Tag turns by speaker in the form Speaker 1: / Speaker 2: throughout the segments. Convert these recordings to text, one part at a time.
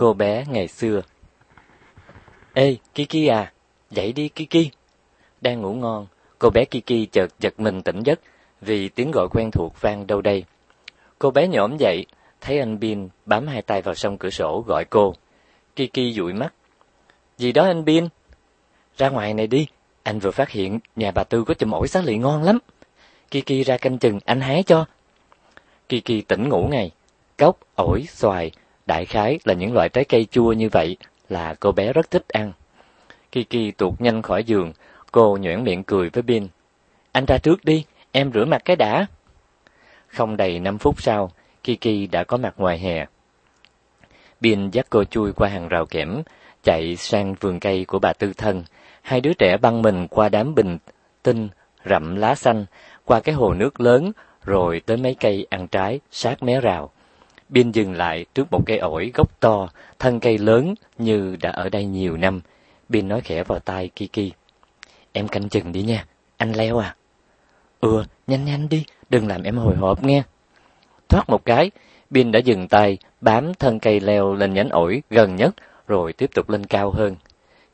Speaker 1: Cô bé ngày xưa Ê, Kiki à, dậy đi Kiki. Đang ngủ ngon, cô bé Kiki chợt giật mình tỉnh giấc vì tiếng gọi quen thuộc vang đâu đây. Cô bé nhổm dậy, thấy anh Bin bám hai tay vào song cửa sổ gọi cô. Kiki dụi mắt. Gì đó anh Bin? Ra ngoài này đi, anh vừa phát hiện nhà bà Tư có chùm ổi xá lị ngon lắm. Kiki ra canh chừng, anh hái cho. Kiki tỉnh ngủ ngay. Cốc, ổi, xoài, đại khái là những loại trái cây chua như vậy là cô bé rất thích ăn. Kiki tuột nhanh khỏi giường, cô nhoẻn miệng cười với Bin. Anh ra trước đi, em rửa mặt cái đã. Không đầy 5 phút sau, Kiki đã có mặt ngoài hè. Bin dắt cô chui qua hàng rào kẽm, chạy sang vườn cây của bà Tư Thân. Hai đứa trẻ băng mình qua đám bình tinh, rậm lá xanh, qua cái hồ nước lớn, rồi tới mấy cây ăn trái sát mé rào. Bin dừng lại trước một cây ổi gốc to, thân cây lớn như đã ở đây nhiều năm. Bin nói khẽ vào tai Kiki. Em canh chừng đi nha, anh leo à? Ừ, nhanh nhanh đi, đừng làm em hồi hộp nghe. Thoát một cái, Bin đã dừng tay, bám thân cây leo lên nhánh ổi gần nhất, rồi tiếp tục lên cao hơn.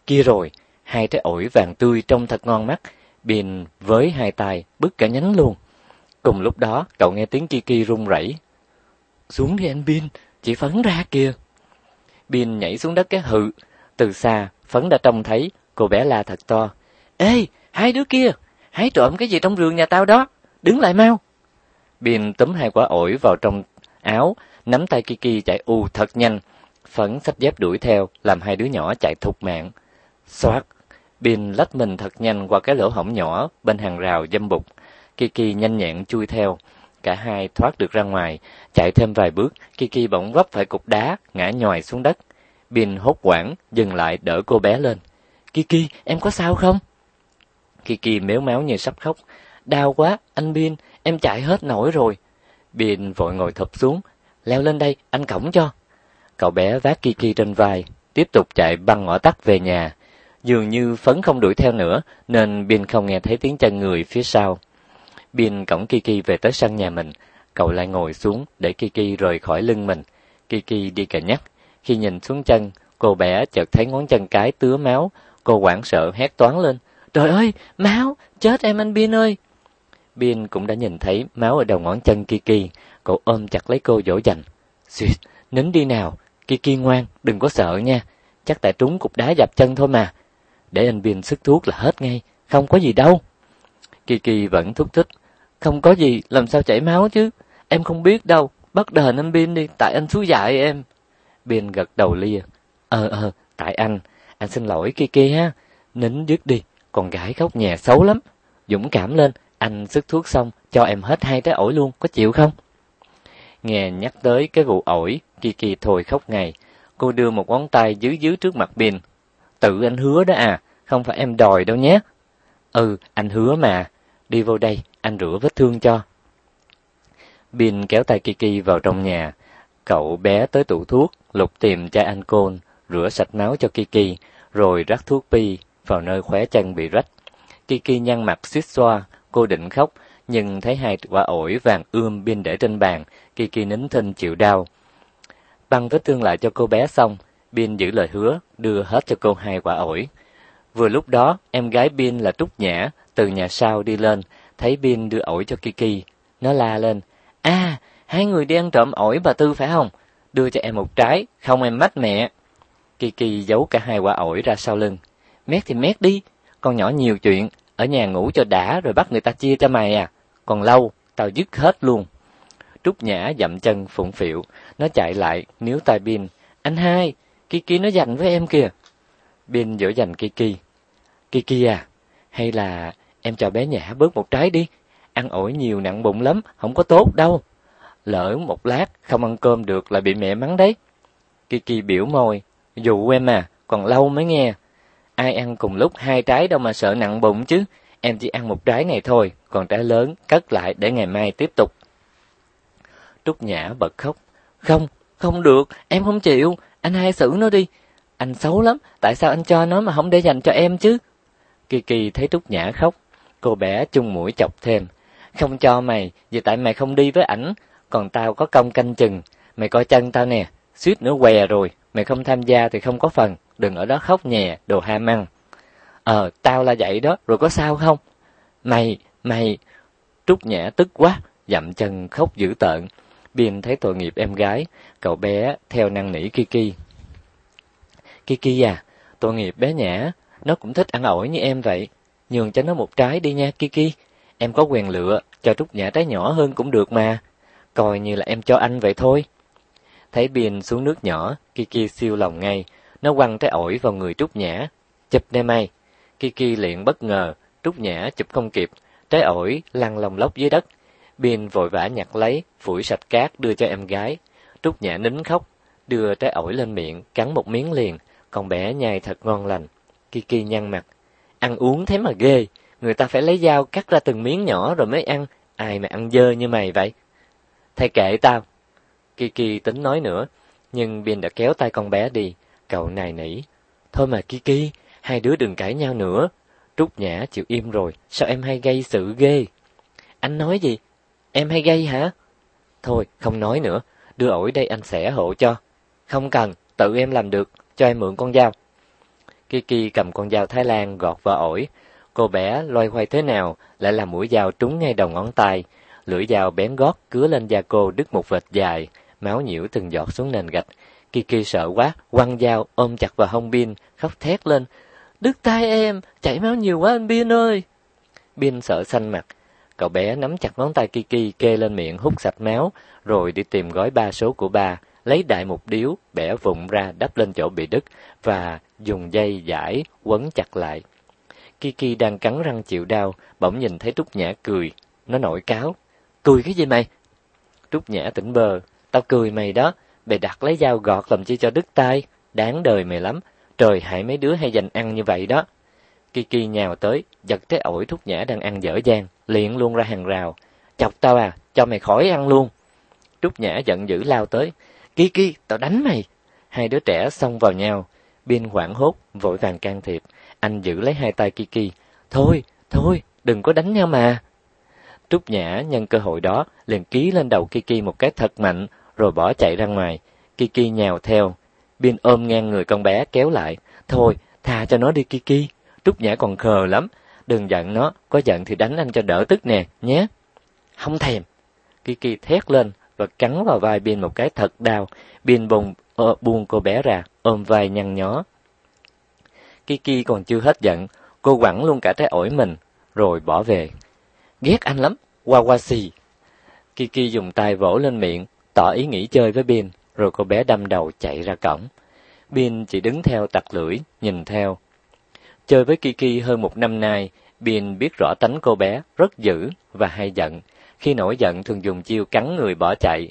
Speaker 1: Kia rồi, hai trái ổi vàng tươi trông thật ngon mắt. Bin với hai tay bứt cả nhánh luôn. Cùng lúc đó, cậu nghe tiếng Kiki rung rẩy. Xuống đi anh Bin, chị Phấn ra kìa. Bin nhảy xuống đất cái hự. Từ xa, Phấn đã trông thấy, cô bé la thật to. Ê, hai đứa kia, hãy trộm cái gì trong vườn nhà tao đó, đứng lại mau. Bin túm hai quả ổi vào trong áo, nắm tay Kiki chạy u thật nhanh. Phấn xách dép đuổi theo, làm hai đứa nhỏ chạy thục mạng. Xoát, Bin lách mình thật nhanh qua cái lỗ hổng nhỏ bên hàng rào dâm bục. Kiki nhanh nhẹn chui theo. Cả hai thoát được ra ngoài, chạy thêm vài bước, Kiki bỗng vấp phải cục đá, ngã nhòi xuống đất. Bin hốt hoảng, dừng lại đỡ cô bé lên. Kiki, em có sao không? Kiki méo máu như sắp khóc. Đau quá, anh Bin, em chạy hết nổi rồi. Bin vội ngồi thụp xuống. Leo lên đây, anh cổng cho. Cậu bé vác Kiki trên vai, tiếp tục chạy băng ngõ tắt về nhà. Dường như phấn không đuổi theo nữa, nên Bin không nghe thấy tiếng chân người phía sau. Bin cổng Kiki về tới sân nhà mình, cậu lại ngồi xuống để Kiki rời khỏi lưng mình. Kiki đi cả nhắc, khi nhìn xuống chân, cô bé chợt thấy ngón chân cái tứa máu, cô hoảng sợ hét toáng lên. Trời ơi, máu, chết em anh Bin ơi. Bin cũng đã nhìn thấy máu ở đầu ngón chân Kiki, cậu ôm chặt lấy cô dỗ dành. Xuyệt, nín đi nào, Kiki ngoan, đừng có sợ nha, chắc tại trúng cục đá dập chân thôi mà. Để anh Bin sức thuốc là hết ngay, không có gì đâu. Kiki vẫn thúc thích. Không có gì, làm sao chảy máu chứ? Em không biết đâu, bắt đền anh Bin đi, tại anh xú dại em. Bin gật đầu lia. Ờ ờ, tại anh, anh xin lỗi Kiki ha. Nín dứt đi, con gái khóc nhè xấu lắm. Dũng cảm lên, anh sức thuốc xong, cho em hết hai trái ổi luôn, có chịu không? Nghe nhắc tới cái vụ ổi, Kiki thôi khóc ngay. Cô đưa một ngón tay dưới dưới trước mặt Bin. Tự anh hứa đó à, không phải em đòi đâu nhé. Ừ, anh hứa mà. Đi vô đây, anh rửa vết thương cho. Bin kéo tay Kiki vào trong nhà. Cậu bé tới tủ thuốc, lục tìm chai ancol, rửa sạch máu cho Kiki, rồi rắc thuốc pi vào nơi khóe chân bị rách. Kiki nhăn mặt xít xoa, cô định khóc, nhưng thấy hai quả ổi vàng ươm Bin để trên bàn, Kiki nín thinh chịu đau. Băng vết thương lại cho cô bé xong, Bin giữ lời hứa, đưa hết cho cô hai quả ổi. Vừa lúc đó, em gái Bin là Trúc Nhã, từ nhà sau đi lên, thấy Bin đưa ổi cho Kiki. Nó la lên, À, hai người đi ăn trộm ổi bà Tư phải không? Đưa cho em một trái, không em mách mẹ. Kiki giấu cả hai quả ổi ra sau lưng. Mét thì mét đi, con nhỏ nhiều chuyện, ở nhà ngủ cho đã rồi bắt người ta chia cho mày à. Còn lâu, tao dứt hết luôn. Trúc Nhã dậm chân phụng phịu, nó chạy lại, níu tay Bin. Anh hai, Kiki nó dành với em kìa. Bin dỗ dành Kiki. Kiki à, hay là em cho bé Nhã bớt một trái đi, ăn ổi nhiều nặng bụng lắm, không có tốt đâu. Lỡ một lát không ăn cơm được là bị mẹ mắng đấy. Kiki biểu môi, dụ em à, còn lâu mới nghe. Ai ăn cùng lúc hai trái đâu mà sợ nặng bụng chứ, em chỉ ăn một trái này thôi, còn trái lớn cất lại để ngày mai tiếp tục. Trúc Nhã bật khóc, không, không được, em không chịu, anh hai xử nó đi. Anh xấu lắm, tại sao anh cho nó mà không để dành cho em chứ? Kiki thấy Trúc Nhã khóc, cô bé chung mũi chọc thêm. Không cho mày, vì tại mày không đi với ảnh, còn tao có công canh chừng. Mày coi chân tao nè, suýt nữa què rồi, mày không tham gia thì không có phần, đừng ở đó khóc nhè, đồ ham ăn. Ờ, tao là vậy đó, rồi có sao không? Mày, mày... Trúc Nhã tức quá, dậm chân khóc dữ tợn. Biên thấy tội nghiệp em gái, cậu bé theo năn nỉ Kiki. Kiki à, tội nghiệp bé Nhã, nó cũng thích ăn ổi như em vậy. Nhường cho nó một trái đi nha Kiki. Em có quyền lựa, cho Trúc Nhã trái nhỏ hơn cũng được mà. Coi như là em cho anh vậy thôi. Thấy Biên xuống nước nhỏ, Kiki siêu lòng ngay. Nó quăng trái ổi vào người Trúc Nhã. Chụp đây mày. Kiki liền bất ngờ, Trúc Nhã chụp không kịp. Trái ổi lăn lòng lóc dưới đất. Biên vội vã nhặt lấy, phủi sạch cát đưa cho em gái. Trúc Nhã nín khóc, đưa trái ổi lên miệng, cắn một miếng liền. Con bé nhai thật ngon lành. Kiki nhăn mặt. Ăn uống thế mà ghê. Người ta phải lấy dao cắt ra từng miếng nhỏ rồi mới ăn. Ai mà ăn dơ như mày vậy? Thầy kệ tao. Kiki tính nói nữa, nhưng Bin đã kéo tay con bé đi. Cậu nài nỉ. Thôi mà Kiki, hai đứa đừng cãi nhau nữa. Trúc Nhã chịu im rồi, sao em hay gây sự ghê? Anh nói gì? Em hay gây hả? Thôi, không nói nữa, đưa ổi đây anh sẽ hộ cho. Không cần, tự em làm được, cho em mượn con dao. Kiki cầm con dao Thái Lan gọt vào ổi. Cô bé loay hoay thế nào lại làm mũi dao trúng ngay đầu ngón tay. Lưỡi dao bén gót cứa lên da cô đứt một vệt dài, máu nhiễu từng giọt xuống nền gạch. Kiki sợ quá, quăng dao ôm chặt vào hông Bin, khóc thét lên. Đứt tay em, chảy máu nhiều quá anh Bin ơi. Bin sợ xanh mặt. Cậu bé nắm chặt ngón tay Kiki kê lên miệng hút sạch máu, rồi đi tìm gói ba số của ba, lấy đại một điếu, bẻ vụn ra đắp lên chỗ bị đứt và dùng dây giải quấn chặt lại. Kiki đang cắn răng chịu đau, bỗng nhìn thấy Trúc Nhã cười, nó nổi cáo. Cười cái gì mày? Trúc Nhã tỉnh bờ, tao cười mày đó, bày đặt lấy dao gọt làm chi cho đứt tay, đáng đời mày lắm, trời hại mấy đứa hay dành ăn như vậy đó. Kiki nhào tới, giật cái ổi Trúc Nhã đang ăn dở dang, liền luôn ra hàng rào. Chọc tao à, cho mày khỏi ăn luôn. Trúc Nhã giận dữ lao tới. Kiki, tao đánh mày. Hai đứa trẻ xông vào nhau. Biên hoảng hốt, vội vàng can thiệp. Anh giữ lấy hai tay Kiki. Thôi, thôi, đừng có đánh nhau mà. Trúc Nhã nhân cơ hội đó liền ký lên đầu Kiki một cái thật mạnh rồi bỏ chạy ra ngoài. Kiki nhào theo. Biên ôm ngang người con bé kéo lại. Thôi, tha cho nó đi Kiki. Trúc Nhã còn khờ lắm. Đừng giận nó, có giận thì đánh anh cho đỡ tức nè, nhé. Không thèm. Kiki thét lên và cắn vào vai Biên một cái thật đau. Biên bùng uh, buông cô bé ra, ôm vai nhăn nhó. Kiki còn chưa hết giận, cô quẳng luôn cả trái ổi mình, rồi bỏ về. Ghét anh lắm, Wawashi. Kiki dùng tay vỗ lên miệng, tỏ ý nghĩ chơi với Bin, rồi cô bé đâm đầu chạy ra cổng. Bin chỉ đứng theo tặc lưỡi, nhìn theo. Chơi với Kiki hơn một năm nay, Bin biết rõ tánh cô bé, rất dữ và hay giận. Khi nổi giận thường dùng chiêu cắn người bỏ chạy.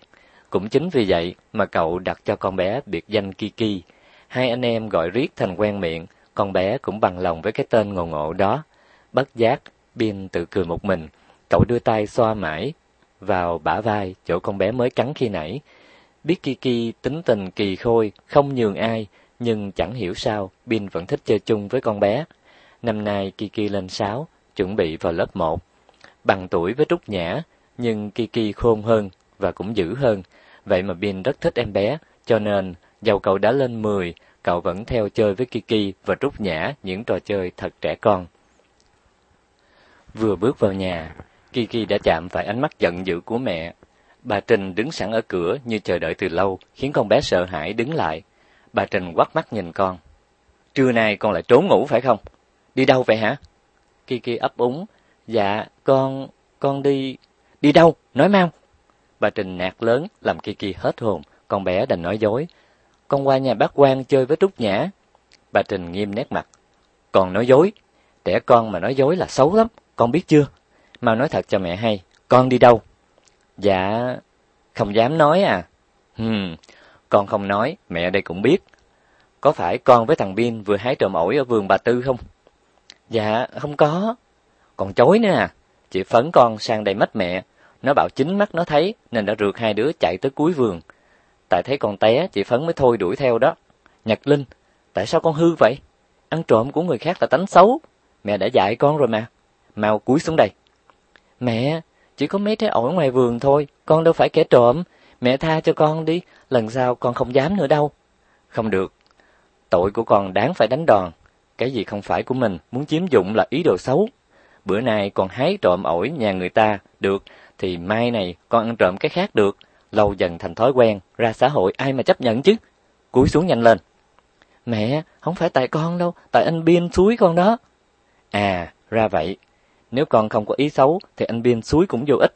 Speaker 1: Cũng chính vì vậy mà cậu đặt cho con bé biệt danh Kiki. Hai anh em gọi riết thành quen miệng, con bé cũng bằng lòng với cái tên ngộ ngộ đó. Bất giác, Bin tự cười một mình. Cậu đưa tay xoa mãi vào bả vai chỗ con bé mới cắn khi nãy. Biết Kiki tính tình kỳ khôi, không nhường ai, nhưng chẳng hiểu sao Bin vẫn thích chơi chung với con bé. Năm nay Kiki lên 6, chuẩn bị vào lớp 1. Bằng tuổi với Trúc Nhã, nhưng Kiki khôn hơn và cũng dữ hơn. Vậy mà Bin rất thích em bé, cho nên dầu cậu đã lên 10, cậu vẫn theo chơi với Kiki và Trúc Nhã những trò chơi thật trẻ con. Vừa bước vào nhà, Kiki đã chạm phải ánh mắt giận dữ của mẹ. Bà Trình đứng sẵn ở cửa như chờ đợi từ lâu, khiến con bé sợ hãi đứng lại. Bà Trình quắt mắt nhìn con. Trưa nay con lại trốn ngủ phải không? Đi đâu vậy hả? Kiki ấp úng. Dạ, con... con đi... Đi đâu? Nói mau. Bà Trình nạt lớn, làm Kiki hết hồn. Con bé đành nói dối. Con qua nhà bác quan chơi với Trúc Nhã. Bà Trình nghiêm nét mặt. Còn nói dối. Trẻ con mà nói dối là xấu lắm, con biết chưa? Mau nói thật cho mẹ hay. Con đi đâu? Dạ... Không dám nói à? Hừm, con không nói, mẹ đây cũng biết. Có phải con với thằng Bin vừa hái trộm ổi ở vườn bà Tư không? Dạ, không có. Còn chối nữa à? Chị phấn con sang đây mất mẹ. Nó bảo chính mắt nó thấy nên đã rượt hai đứa chạy tới cuối vườn. Tại thấy con té, chị phấn mới thôi đuổi theo đó. Nhật Linh, tại sao con hư vậy? Ăn trộm của người khác là tánh xấu. Mẹ đã dạy con rồi mà. Mau cúi xuống đây. Mẹ, chỉ có mấy trái ổi ngoài vườn thôi, con đâu phải kẻ trộm. Mẹ tha cho con đi, lần sau con không dám nữa đâu. Không được. Tội của con đáng phải đánh đòn. Cái gì không phải của mình, muốn chiếm dụng là ý đồ xấu. Bữa nay còn hái trộm ổi nhà người ta, được, thì mai này con ăn trộm cái khác được. Lâu dần thành thói quen, ra xã hội ai mà chấp nhận chứ. Cúi xuống nhanh lên. Mẹ, không phải tại con đâu, tại anh Biên suối con đó. À, ra vậy. Nếu con không có ý xấu thì anh Biên suối cũng vô ích.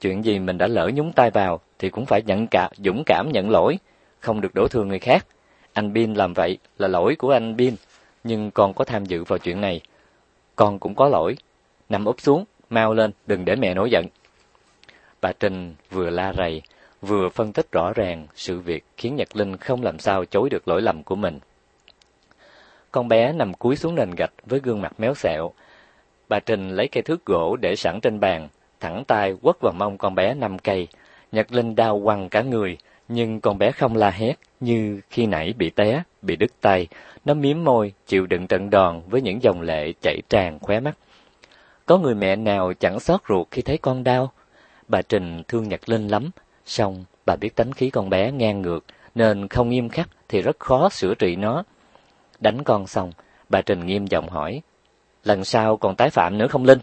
Speaker 1: Chuyện gì mình đã lỡ nhúng tay vào thì cũng phải nhận cả dũng cảm nhận lỗi, không được đổ thừa người khác. Anh biên làm vậy là lỗi của anh biên, nhưng con có tham dự vào chuyện này. Con cũng có lỗi. Nằm úp xuống, mau lên, đừng để mẹ nổi giận. Bà Trình vừa la rầy, vừa phân tích rõ ràng sự việc khiến Nhật Linh không làm sao chối được lỗi lầm của mình. Con bé nằm cúi xuống nền gạch với gương mặt méo xẹo. Bà Trình lấy cây thước gỗ để sẵn trên bàn, thẳng tay quất vào mông con bé năm cây. Nhật Linh đau quằn cả người, nhưng con bé không la hét như khi nãy bị té, bị đứt tay. Nó miếm môi, chịu đựng trận đòn với những dòng lệ chảy tràn khóe mắt. Có người mẹ nào chẳng xót ruột khi thấy con đau. Bà Trình thương Nhật Linh lắm, song bà biết tánh khí con bé ngang ngược, nên không nghiêm khắc thì rất khó sửa trị nó. Đánh con xong, bà Trình nghiêm giọng hỏi, lần sau còn tái phạm nữa không Linh?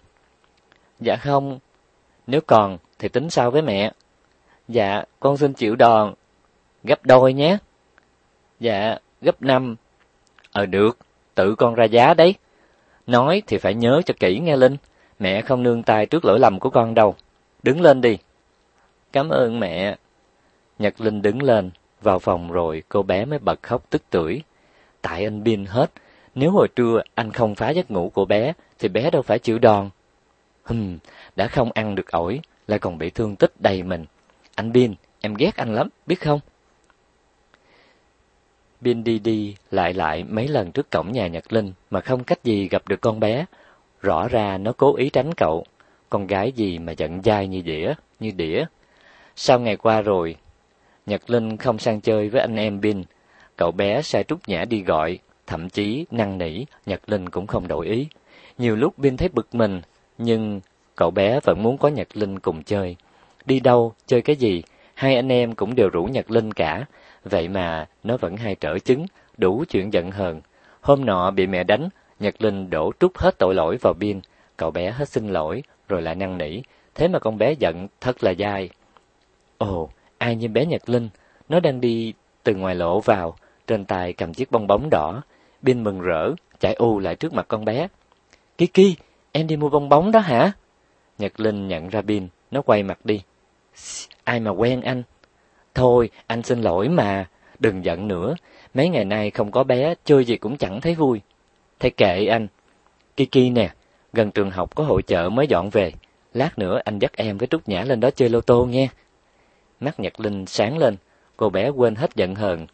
Speaker 1: Dạ không, nếu còn thì tính sao với mẹ? Dạ, con xin chịu đòn. Gấp đôi nhé. Dạ, gấp năm. Ờ được, tự con ra giá đấy. Nói thì phải nhớ cho kỹ nghe Linh. Mẹ không nương tay trước lỗi lầm của con đâu. Đứng lên đi. Cảm ơn mẹ. Nhật Linh đứng lên, vào phòng rồi cô bé mới bật khóc tức tưởi. Tại anh Bin hết, nếu hồi trưa anh không phá giấc ngủ của bé, thì bé đâu phải chịu đòn. Hừm, đã không ăn được ổi, lại còn bị thương tích đầy mình. Anh Bin, em ghét anh lắm, biết không? Bin đi đi lại lại mấy lần trước cổng nhà Nhật Linh mà không cách gì gặp được con bé. Rõ ra nó cố ý tránh cậu. Con gái gì mà giận dai như đĩa, như đĩa. Sau ngày qua rồi, Nhật Linh không sang chơi với anh em Bin. Cậu bé sai Trúc Nhã đi gọi, thậm chí năn nỉ, Nhật Linh cũng không đổi ý. Nhiều lúc Bin thấy bực mình, nhưng cậu bé vẫn muốn có Nhật Linh cùng chơi. Đi đâu, chơi cái gì, hai anh em cũng đều rủ Nhật Linh cả. Vậy mà nó vẫn hay trở chứng, đủ chuyện giận hờn. Hôm nọ bị mẹ đánh, Nhật Linh đổ trút hết tội lỗi vào Bin. Cậu bé hết xin lỗi, rồi lại năn nỉ. Thế mà con bé giận thật là dai. Ồ, ai như bé Nhật Linh, nó đang đi từ ngoài lỗ vào, trên tay cầm chiếc bong bóng đỏ. Bin mừng rỡ, chạy u lại trước mặt con bé. Kiki, em đi mua bong bóng đó hả? Nhật Linh nhận ra Bin, nó quay mặt đi. Ai mà quen anh? Thôi, anh xin lỗi mà, đừng giận nữa. Mấy ngày nay không có bé, chơi gì cũng chẳng thấy vui. Thế kệ anh. Kiki nè, gần trường học có hội chợ mới dọn về. Lát nữa anh dắt em với Trúc Nhã lên đó chơi lô tô nghe. Mắt Nhật Linh sáng lên, cô bé quên hết giận hờn,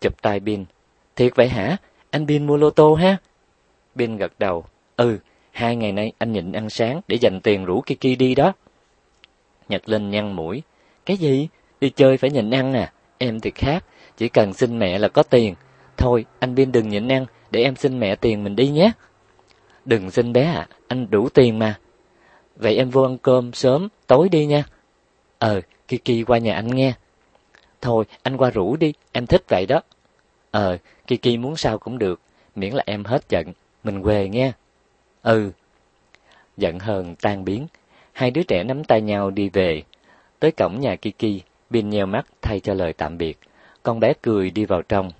Speaker 1: chụp tay Bin. Thiệt vậy hả? Anh Bin mua lô tô ha? Bin gật đầu. Ừ, hai ngày nay anh nhịn ăn sáng để dành tiền rủ Kiki đi đó. Nhật Linh nhăn mũi. Cái gì? Đi chơi phải nhịn ăn à? Em thì khác, chỉ cần xin mẹ là có tiền. Thôi, anh Bin đừng nhịn ăn, để em xin mẹ tiền mình đi nhé. Đừng xin bé ạ, anh đủ tiền mà. Vậy em vô ăn cơm sớm, tối đi nha. Ờ, Kiki qua nhà anh nghe. Thôi, anh qua rủ đi, em thích vậy đó. Ờ, Kiki muốn sao cũng được, miễn là em hết giận, mình về nghe. Ừ. Giận hờn tan biến, hai đứa trẻ nắm tay nhau đi về. Tới cổng nhà Kiki, Bin nheo mắt thay cho lời tạm biệt. Con bé cười đi vào trong.